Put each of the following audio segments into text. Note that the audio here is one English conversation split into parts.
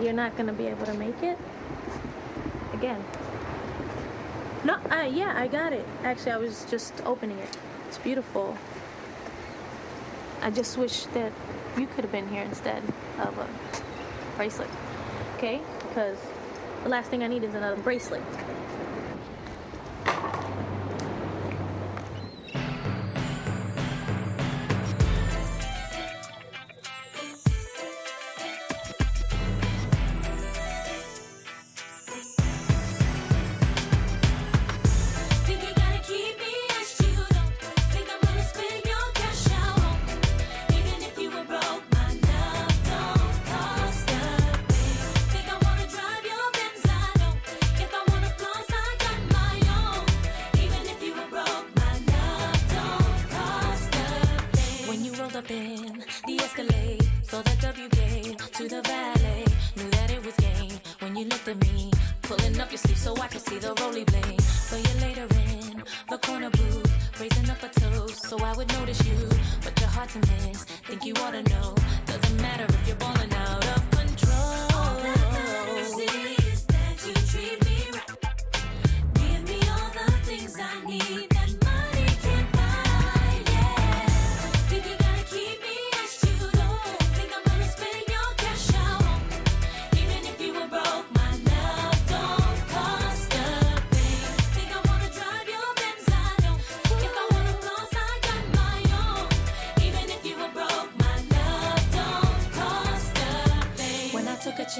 you're not going to be able to make it again. No, uh, yeah, I got it. Actually, I was just opening it. It's beautiful. I just wish that you could have been here instead of a bracelet. Okay? Because the last thing I need is another bracelet. So the cup you gave to the valet, knew that it was game when you looked at me. Pulling up your sleeve so I could see the roly blade. So you're later in the corner booth, raising up a toast so I would notice you. But you're hard to miss, think you ought to know. Doesn't matter if you're balling out of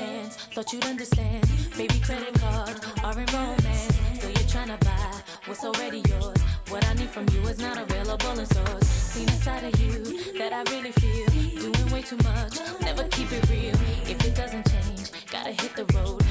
chance. Thought you'd understand. Baby, credit card, are in romance. So you're trying to buy what's already yours. What I need from you is not available in stores. Seen a side of you that I really feel. Doing way too much, never keep it real. If it doesn't change, gotta hit the road.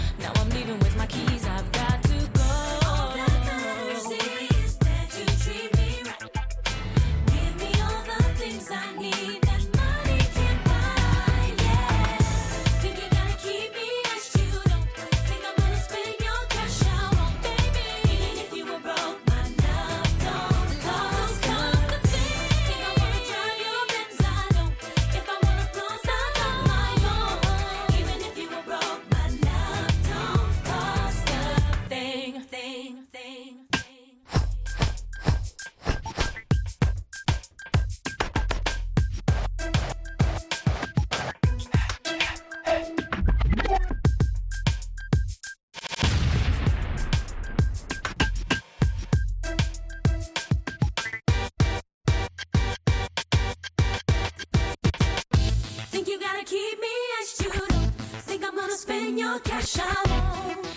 keep me as you do. Think I'm gonna spend your cash alone.